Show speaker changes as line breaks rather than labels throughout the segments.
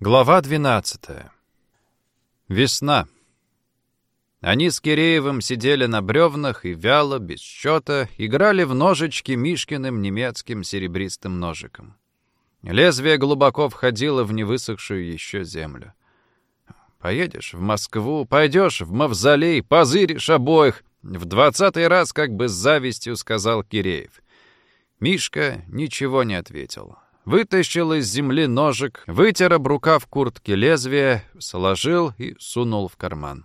Глава 12. Весна. Они с Киреевым сидели на бревнах и вяло, без счета, играли в ножички Мишкиным немецким серебристым ножиком. Лезвие глубоко входило в невысохшую еще землю. Поедешь в Москву, пойдешь в мавзолей, позыришь обоих. В двадцатый раз как бы с завистью сказал Киреев. Мишка ничего не ответил. Вытащил из земли ножик, вытер об рукав куртки лезвие, сложил и сунул в карман.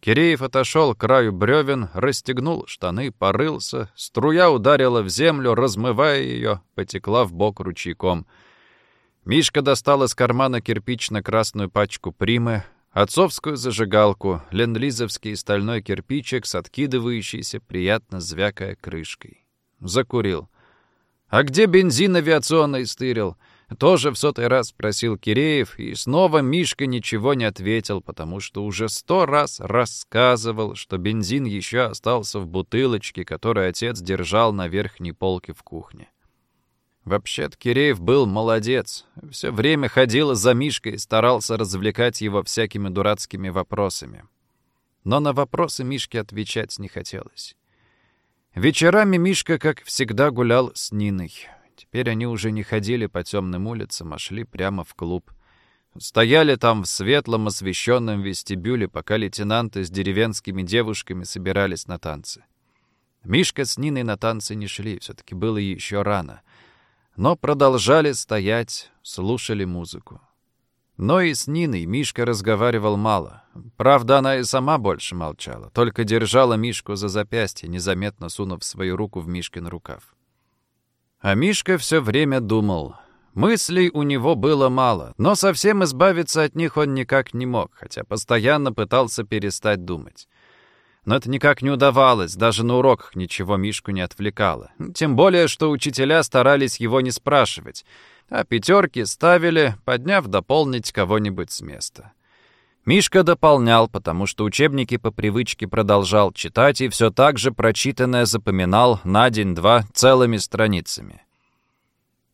Киреев отошел к краю бревен, расстегнул штаны, порылся. Струя ударила в землю, размывая ее, потекла в бок ручейком. Мишка достал из кармана кирпично-красную пачку примы, отцовскую зажигалку, ленд-лизовский стальной кирпичик с откидывающейся, приятно звякая крышкой. Закурил. «А где бензин авиационный стырил?» Тоже в сотый раз спросил Киреев, и снова Мишка ничего не ответил, потому что уже сто раз рассказывал, что бензин еще остался в бутылочке, которую отец держал на верхней полке в кухне. Вообще-то Киреев был молодец. Все время ходил за Мишкой и старался развлекать его всякими дурацкими вопросами. Но на вопросы Мишке отвечать не хотелось. Вечерами Мишка, как всегда, гулял с Ниной. Теперь они уже не ходили по темным улицам, а шли прямо в клуб. Стояли там в светлом освещенном вестибюле, пока лейтенанты с деревенскими девушками собирались на танцы. Мишка с Ниной на танцы не шли, все-таки было еще рано. Но продолжали стоять, слушали музыку. Но и с Ниной Мишка разговаривал мало. Правда, она и сама больше молчала, только держала Мишку за запястье, незаметно сунув свою руку в Мишкин рукав. А Мишка все время думал. Мыслей у него было мало, но совсем избавиться от них он никак не мог, хотя постоянно пытался перестать думать. Но это никак не удавалось, даже на уроках ничего Мишку не отвлекало. Тем более, что учителя старались его не спрашивать, а пятерки ставили, подняв дополнить кого-нибудь с места. Мишка дополнял, потому что учебники по привычке продолжал читать и все так же прочитанное запоминал на день-два целыми страницами.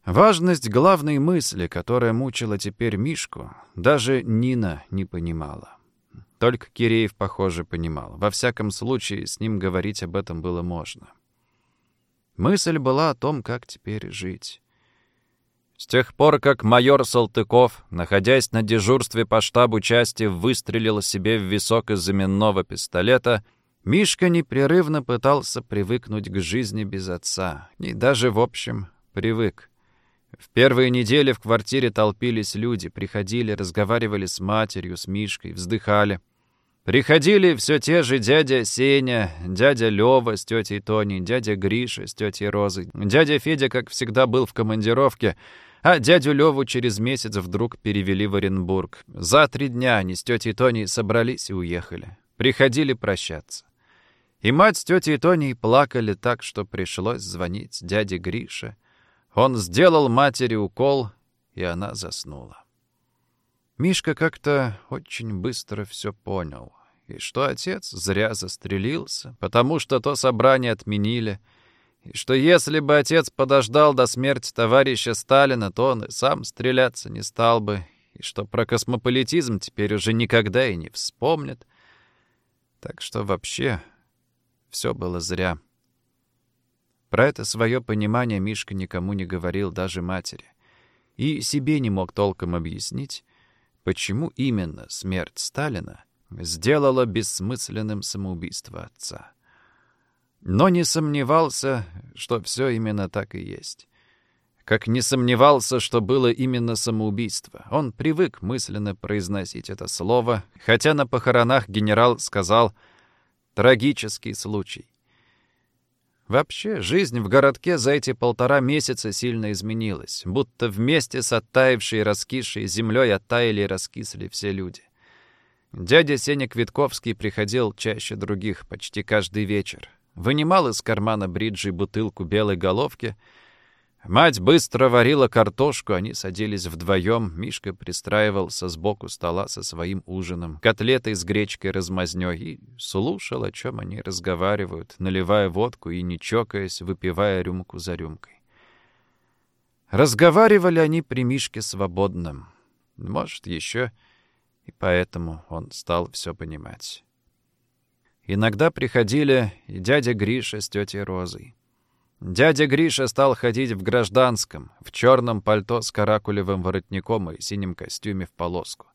Важность главной мысли, которая мучила теперь Мишку, даже Нина не понимала. Только Киреев, похоже, понимал. Во всяком случае, с ним говорить об этом было можно. Мысль была о том, как теперь жить. С тех пор, как майор Салтыков, находясь на дежурстве по штабу части, выстрелил себе в висок из заменного пистолета, Мишка непрерывно пытался привыкнуть к жизни без отца. И даже, в общем, привык. В первые недели в квартире толпились люди, приходили, разговаривали с матерью, с Мишкой, вздыхали. Приходили все те же дядя Сеня, дядя Лёва с тетей Тони, дядя Гриша с тетей Розой. Дядя Федя, как всегда, был в командировке — а дядю Леву через месяц вдруг перевели в Оренбург. За три дня они с тетей Тоней собрались и уехали. Приходили прощаться. И мать с тетей Тоней плакали так, что пришлось звонить дяде Грише. Он сделал матери укол, и она заснула. Мишка как-то очень быстро все понял. И что отец зря застрелился, потому что то собрание отменили — и что если бы отец подождал до смерти товарища Сталина, то он и сам стреляться не стал бы, и что про космополитизм теперь уже никогда и не вспомнит. Так что вообще все было зря. Про это свое понимание Мишка никому не говорил, даже матери. И себе не мог толком объяснить, почему именно смерть Сталина сделала бессмысленным самоубийство отца но не сомневался, что все именно так и есть. Как не сомневался, что было именно самоубийство. Он привык мысленно произносить это слово, хотя на похоронах генерал сказал «трагический случай». Вообще, жизнь в городке за эти полтора месяца сильно изменилась, будто вместе с оттаившей и раскисшей землей оттаяли и раскисли все люди. Дядя Сеня Квитковский приходил чаще других почти каждый вечер вынимал из кармана бриджи бутылку белой головки. Мать быстро варила картошку, они садились вдвоем. Мишка пристраивался сбоку стола со своим ужином, котлетой с гречкой размазнёй, и слушал, о чем они разговаривают, наливая водку и, не чокаясь, выпивая рюмку за рюмкой. Разговаривали они при Мишке свободном. Может, еще и поэтому он стал все понимать. Иногда приходили и дядя Гриша с тетей Розой. Дядя Гриша стал ходить в гражданском, в черном пальто с каракулевым воротником и синем костюме в полоску.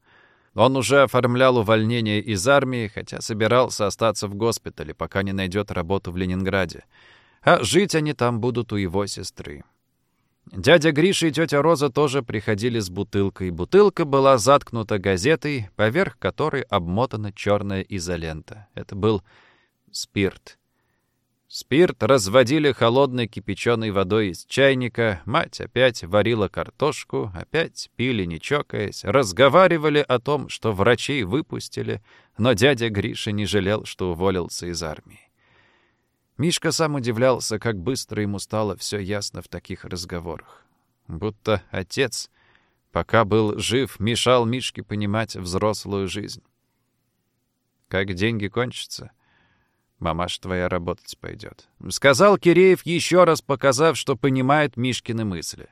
Он уже оформлял увольнение из армии, хотя собирался остаться в госпитале, пока не найдет работу в Ленинграде. А жить они там будут у его сестры. Дядя Гриша и тетя Роза тоже приходили с бутылкой. Бутылка была заткнута газетой, поверх которой обмотана черная изолента. Это был спирт. Спирт разводили холодной кипяченой водой из чайника, мать опять варила картошку, опять пили, не чокаясь, разговаривали о том, что врачей выпустили, но дядя Гриша не жалел, что уволился из армии. Мишка сам удивлялся, как быстро ему стало все ясно в таких разговорах. Будто отец, пока был жив, мешал Мишке понимать взрослую жизнь. Как деньги кончатся, мамаш твоя работать пойдет. Сказал Киреев, еще раз показав, что понимает Мишкины мысли.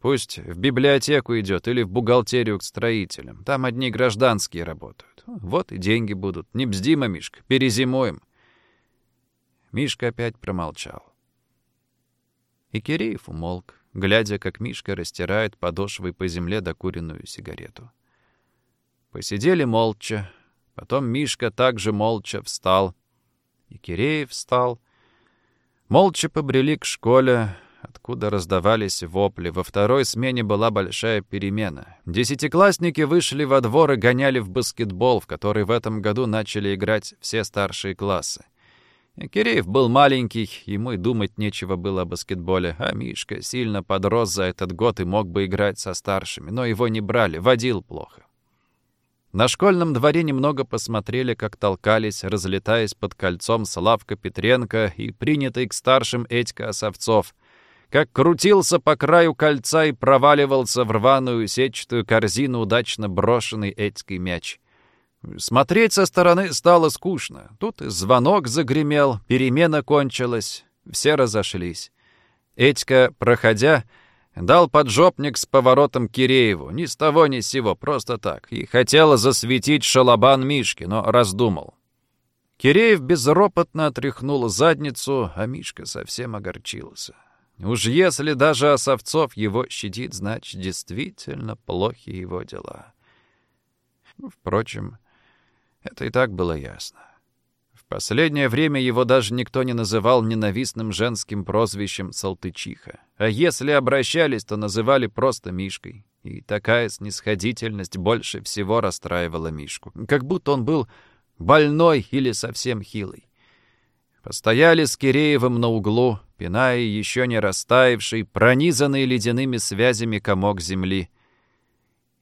Пусть в библиотеку идет или в бухгалтерию к строителям. Там одни гражданские работают. Вот и деньги будут. Не бзди, Мишка, перезимуем. Мишка опять промолчал. И Киреев умолк, глядя, как Мишка растирает подошвой по земле докуренную сигарету. Посидели молча. Потом Мишка также молча встал. И Киреев встал. Молча побрели к школе, откуда раздавались вопли. Во второй смене была большая перемена. Десятиклассники вышли во двор и гоняли в баскетбол, в который в этом году начали играть все старшие классы. Киреев был маленький, ему и думать нечего было о баскетболе, а Мишка сильно подрос за этот год и мог бы играть со старшими, но его не брали, водил плохо. На школьном дворе немного посмотрели, как толкались, разлетаясь под кольцом Славка Петренко и принятый к старшим Этька Осовцов, как крутился по краю кольца и проваливался в рваную сетчатую корзину удачно брошенный Этькой мяч. Смотреть со стороны стало скучно. Тут звонок загремел, перемена кончилась, все разошлись. Этька, проходя, дал поджопник с поворотом Кирееву, ни с того ни с сего, просто так, и хотела засветить шалобан Мишки, но раздумал. Киреев безропотно отряхнул задницу, а Мишка совсем огорчился. Уж если даже Осовцов его щадит, значит, действительно плохи его дела. Впрочем, это и так было ясно. Последнее время его даже никто не называл ненавистным женским прозвищем «Салтычиха». А если обращались, то называли просто Мишкой. И такая снисходительность больше всего расстраивала Мишку. Как будто он был больной или совсем хилый. Постояли с Киреевым на углу, пиная еще не растаявший, пронизанный ледяными связями комок земли —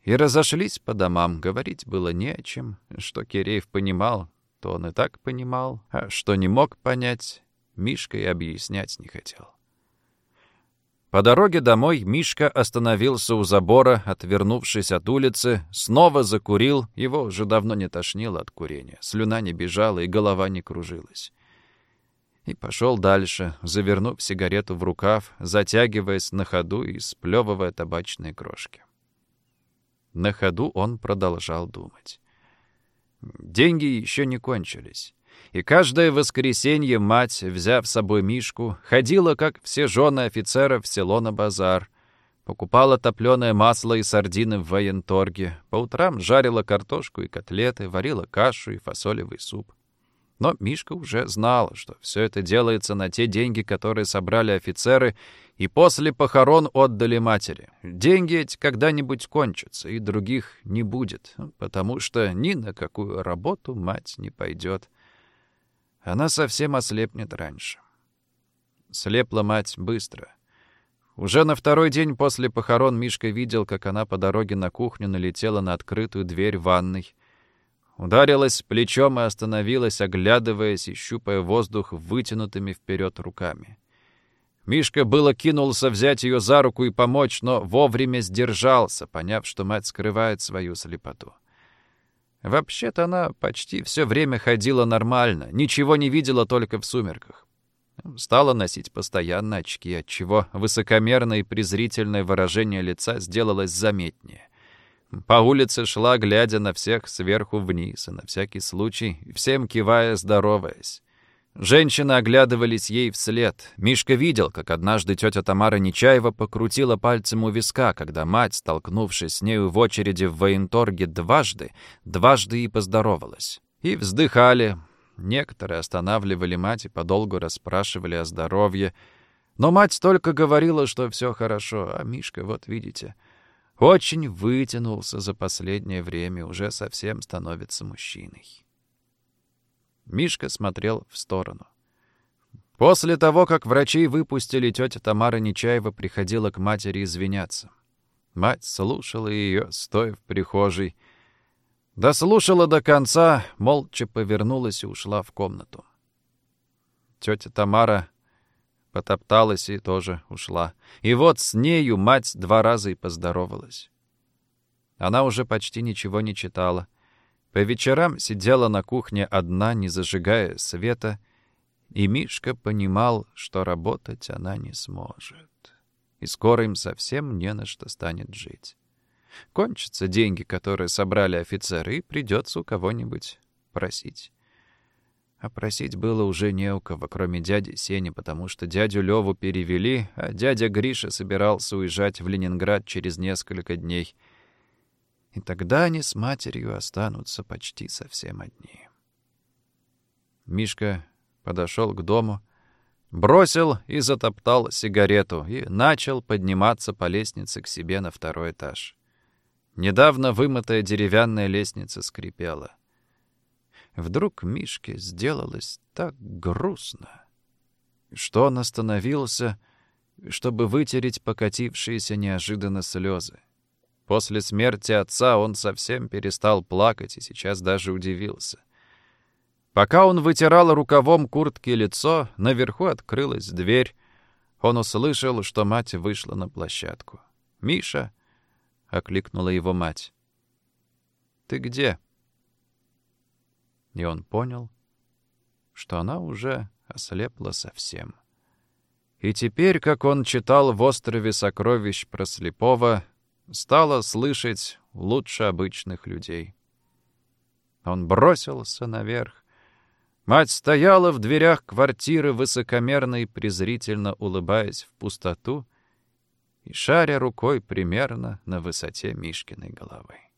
и разошлись по домам. Говорить было не о чем. Что Киреев понимал, то он и так понимал, а что не мог понять, Мишка и объяснять не хотел. По дороге домой Мишка остановился у забора, отвернувшись от улицы, снова закурил, его уже давно не тошнило от курения, слюна не бежала и голова не кружилась. И пошел дальше, завернув сигарету в рукав, затягиваясь на ходу и сплевывая табачные крошки. На ходу он продолжал думать. Деньги еще не кончились. И каждое воскресенье мать, взяв с собой Мишку, ходила, как все жены офицеров, в село на базар. Покупала топленое масло и сардины в военторге. По утрам жарила картошку и котлеты, варила кашу и фасолевый суп. Но Мишка уже знал, что все это делается на те деньги, которые собрали офицеры, и после похорон отдали матери. Деньги эти когда-нибудь кончатся, и других не будет, потому что ни на какую работу мать не пойдет. Она совсем ослепнет раньше. Слепла мать быстро. Уже на второй день после похорон Мишка видел, как она по дороге на кухню налетела на открытую дверь ванной. Ударилась плечом и остановилась, оглядываясь и щупая воздух вытянутыми вперед руками. Мишка было кинулся взять ее за руку и помочь, но вовремя сдержался, поняв, что мать скрывает свою слепоту. Вообще-то она почти все время ходила нормально, ничего не видела только в сумерках. Стала носить постоянно очки, отчего высокомерное и презрительное выражение лица сделалось заметнее. По улице шла, глядя на всех сверху вниз, и на всякий случай, всем кивая, здороваясь. Женщины оглядывались ей вслед. Мишка видел, как однажды тетя Тамара Нечаева покрутила пальцем у виска, когда мать, столкнувшись с нею в очереди в военторге дважды, дважды и поздоровалась. И вздыхали. Некоторые останавливали мать и подолгу расспрашивали о здоровье. Но мать только говорила, что все хорошо, а Мишка, вот видите, очень вытянулся за последнее время, уже совсем становится мужчиной. Мишка смотрел в сторону. После того, как врачей выпустили, тетя Тамара Нечаева приходила к матери извиняться. Мать слушала ее, стоя в прихожей. Дослушала до конца, молча повернулась и ушла в комнату. Тетя Тамара потопталась и тоже ушла. И вот с нею мать два раза и поздоровалась. Она уже почти ничего не читала — по вечерам сидела на кухне одна, не зажигая света, и Мишка понимал, что работать она не сможет. И скоро им совсем не на что станет жить. Кончатся деньги, которые собрали офицеры, и придется у кого-нибудь просить. А просить было уже не у кого, кроме дяди Сени, потому что дядю Леву перевели, а дядя Гриша собирался уезжать в Ленинград через несколько дней — и тогда они с матерью останутся почти совсем одни. Мишка подошел к дому, бросил и затоптал сигарету и начал подниматься по лестнице к себе на второй этаж. Недавно вымытая деревянная лестница скрипела. Вдруг Мишке сделалось так грустно, что он остановился, чтобы вытереть покатившиеся неожиданно слезы. После смерти отца он совсем перестал плакать и сейчас даже удивился. Пока он вытирал рукавом куртки лицо, наверху открылась дверь. Он услышал, что мать вышла на площадку. «Миша!» — окликнула его мать. «Ты где?» И он понял, что она уже ослепла совсем. И теперь, как он читал в «Острове сокровищ» про слепого, стала слышать лучше обычных людей. Он бросился наверх. Мать стояла в дверях квартиры, высокомерно и презрительно улыбаясь в пустоту и шаря рукой примерно на высоте Мишкиной головы.